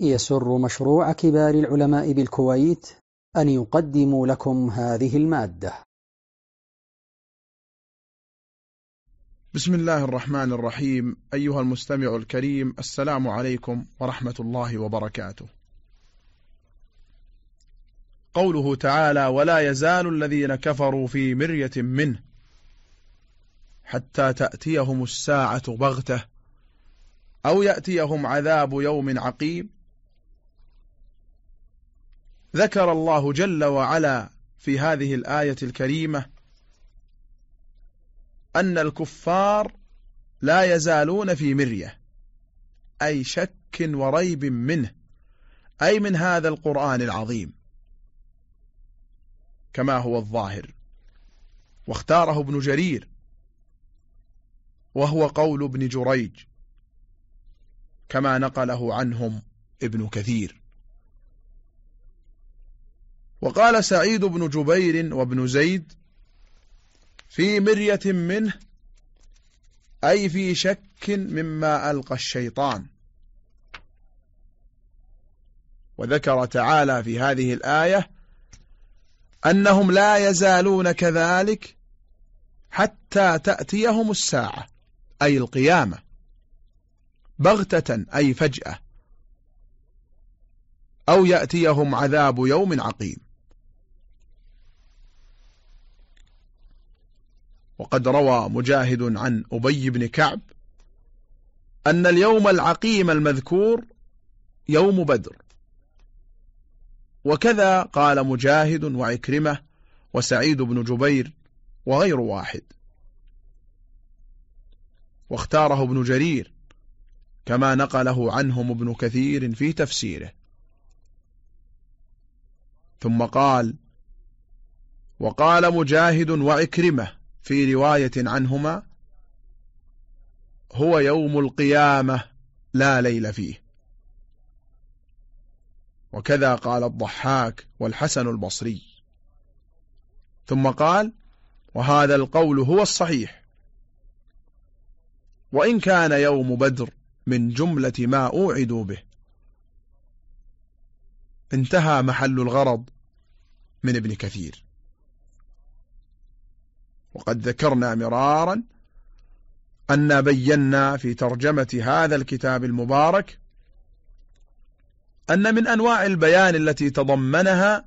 يسر مشروع كبار العلماء بالكويت أن يقدم لكم هذه المادة. بسم الله الرحمن الرحيم. أيها المستمع الكريم السلام عليكم ورحمة الله وبركاته. قوله تعالى ولا يزال الذين كفروا في مرية منه حتى تأتيهم الساعة بغتة أو يأتيهم عذاب يوم عقيم ذكر الله جل وعلا في هذه الآية الكريمة أن الكفار لا يزالون في مرية أي شك وريب منه أي من هذا القرآن العظيم كما هو الظاهر. واختاره ابن جرير وهو قول ابن جريج كما نقله عنهم ابن كثير. وقال سعيد بن جبير وابن زيد في مرية منه أي في شك مما ألقى الشيطان. وذكر تعالى في هذه الآية أنهم لا يزالون كذلك حتى تأتيهم الساعة أي القيامة بغتة أي فجأة أو يأتيهم عذاب يوم عقيم. وقد روى مجاهد عن أبي بن كعب أن اليوم العقيم المذكور يوم بدر. وكذا قال مجاهد وعكرمة وسعيد بن جبير وغير واحد. واختاره ابن جرير كما نقله عنهم ابن كثير في تفسيره. ثم قال وقال مجاهد وعكرمة في رواية عنهما هو يوم القيامة لا ليل فيه. وكذا قال الضحاك والحسن البصري. ثم قال وهذا القول هو الصحيح. وإن كان يوم بدر من جملة ما أوعدوا به. انتهى محل الغرض من ابن كثير. وقد ذكرنا مرارا أن بينا في ترجمة هذا الكتاب المبارك أن من أنواع البيان التي تضمنها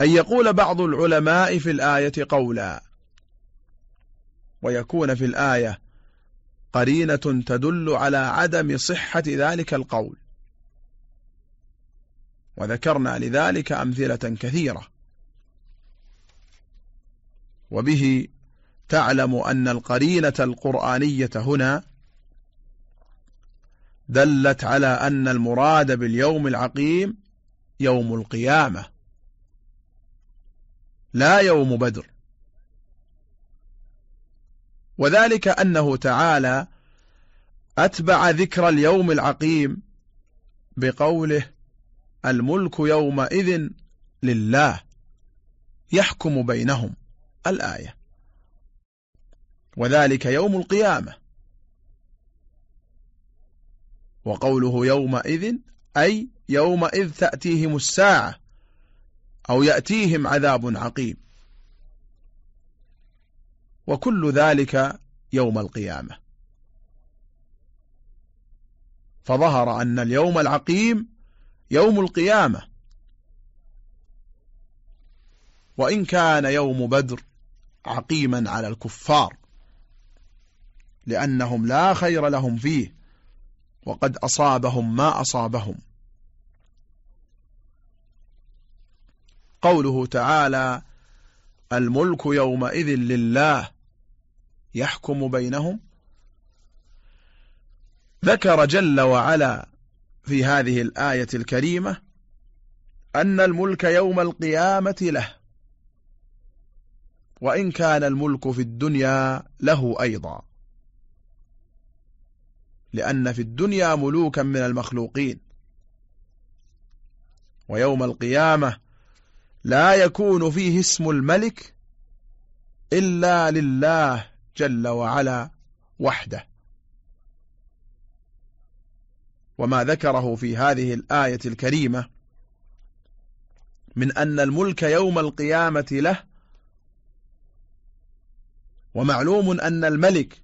أن يقول بعض العلماء في الآية قولا ويكون في الآية قرينة تدل على عدم صحة ذلك القول. وذكرنا لذلك أمثلة كثيرة. وبه تعلم أن القرينة القرآنية هنا دلت على أن المراد باليوم العقيم يوم القيامة لا يوم بدر. وذلك أنه تعالى أتبع ذكر اليوم العقيم بقوله الملك يومئذ لله يحكم بينهم. الآية. وذلك يوم القيامة. وقوله يومئذ أي يومئذ تأتيهم الساعة أو يأتيهم عذاب عقيم. وكل ذلك يوم القيامة. فظهر أن اليوم العقيم يوم القيامة. وإن كان يوم بدر عقيما على الكفار لأنهم لا خير لهم فيه وقد أصابهم ما أصابهم. قوله تعالى الملك يومئذ لله يحكم بينهم ذكر جل وعلا في هذه الآية الكريمة أن الملك يوم القيامة له. وإن كان الملك في الدنيا له أيضا. لأن في الدنيا ملوكا من المخلوقين. ويوم القيامة لا يكون فيه اسم الملك إلا لله جل وعلا وحده. وما ذكره في هذه الآية الكريمة من أن الملك يوم القيامة له ومعلوم أن الملك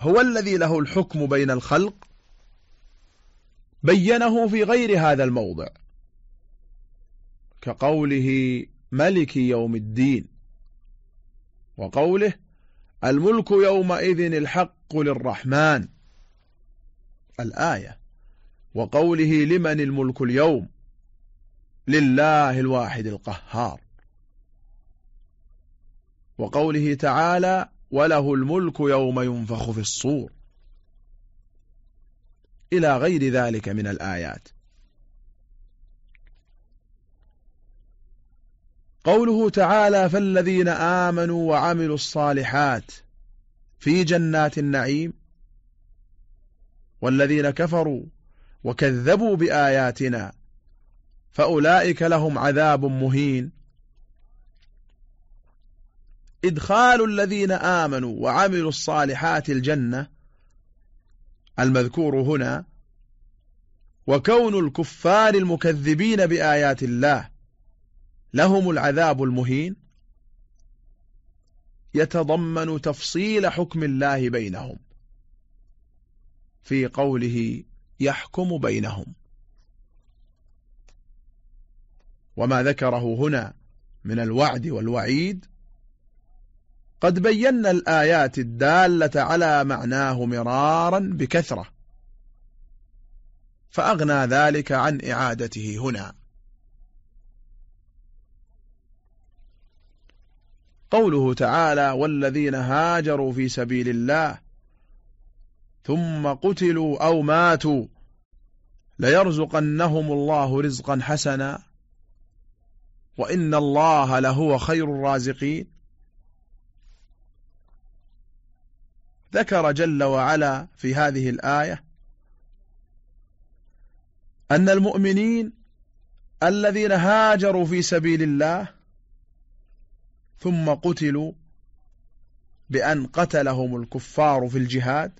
هو الذي له الحكم بين الخلق بينه في غير هذا الموضع كقوله ملك يوم الدين وقوله الملك يومئذ الحق للرحمن الآية وقوله لمن الملك اليوم لله الواحد القهار. وقوله تعالى وله الملك يوم ينفخ في الصور. إلى غير ذلك من الآيات. قوله تعالى فالذين آمنوا وعملوا الصالحات في جنات النعيم والذين كفروا وكذبوا بآياتنا فأولئك لهم عذاب مهين. إدخال الذين آمنوا وعملوا الصالحات الجنة المذكور هنا وكون الكفار المكذبين بآيات الله لهم العذاب المهين يتضمن تفصيل حكم الله بينهم في قوله يحكم بينهم. وما ذكره هنا من الوعد والوعيد قد بينا الآيات الدالة على معناه مرارا بكثرة فأغنى ذلك عن إعادته هنا. قوله تعالى والذين هاجروا في سبيل الله ثم قتلوا أو ماتوا ليرزقنهم الله رزقا حسنا وإن الله لهو خير الرازقين. ذكر جل وعلا في هذه الآية أن المؤمنين الذين هاجروا في سبيل الله ثم قتلوا بأن قتلهم الكفار في الجهاد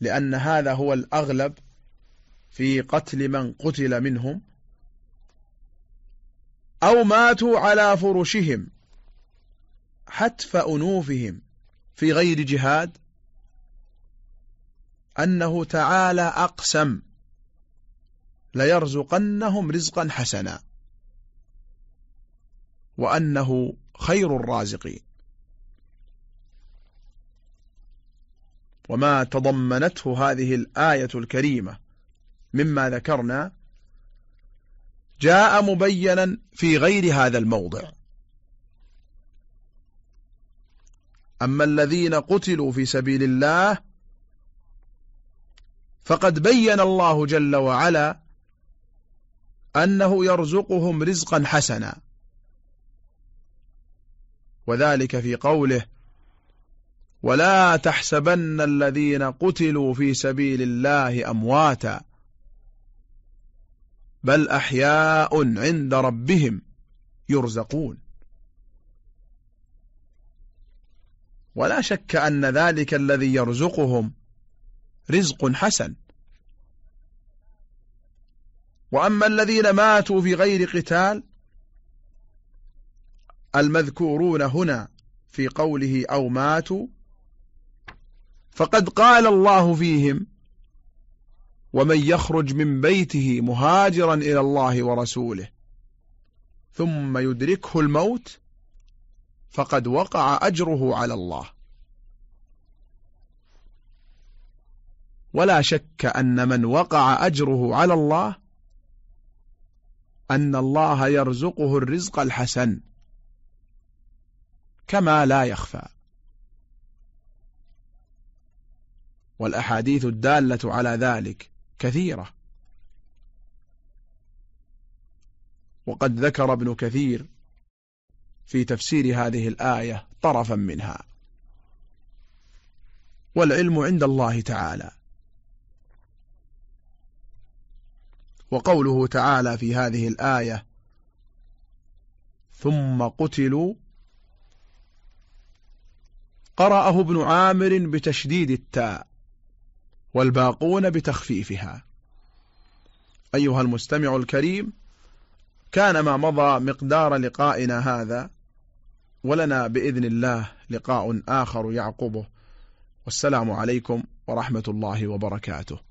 لأن هذا هو الأغلب في قتل من قتل منهم أو ماتوا على فرشهم حتف أنوفهم. في غير جهاد أنه تعالى أقسم ليرزقنهم رزقا حسنا وأنه خير الرازقين. وما تضمنته هذه الآية الكريمة مما ذكرنا جاء مبينا في غير هذا الموضع. أما الذين قتلوا في سبيل الله فقد بين الله جل وعلا أنه يرزقهم رزقا حسنا. وذلك في قوله ولا تحسبن الذين قتلوا في سبيل الله أمواتا بل أحياء عند ربهم يرزقون. ولا شك أن ذلك الذي يرزقهم رزق حسن. وأما الذين ماتوا في غير قتال المذكورون هنا في قوله أو ماتوا فقد قال الله فيهم ومن يخرج من بيته مهاجرا إلى الله ورسوله ثم يدركه الموت فقد وقع أجره على الله. ولا شك أن من وقع أجره على الله أن الله يرزقه الرزق الحسن كما لا يخفى. والأحاديث الدالة على ذلك كثيرة. وقد ذكر ابن كثير في تفسير هذه الآية طرفا منها. والعلم عند الله تعالى. وقوله تعالى في هذه الآية ثم قتلوا قرأه ابن عامر بتشديد التاء والباقون بتخفيفها. أيها المستمع الكريم كان ما مضى مقدار لقائنا هذا. ولنا بإذن الله لقاء آخر يعقبه والسلام عليكم ورحمة الله وبركاته.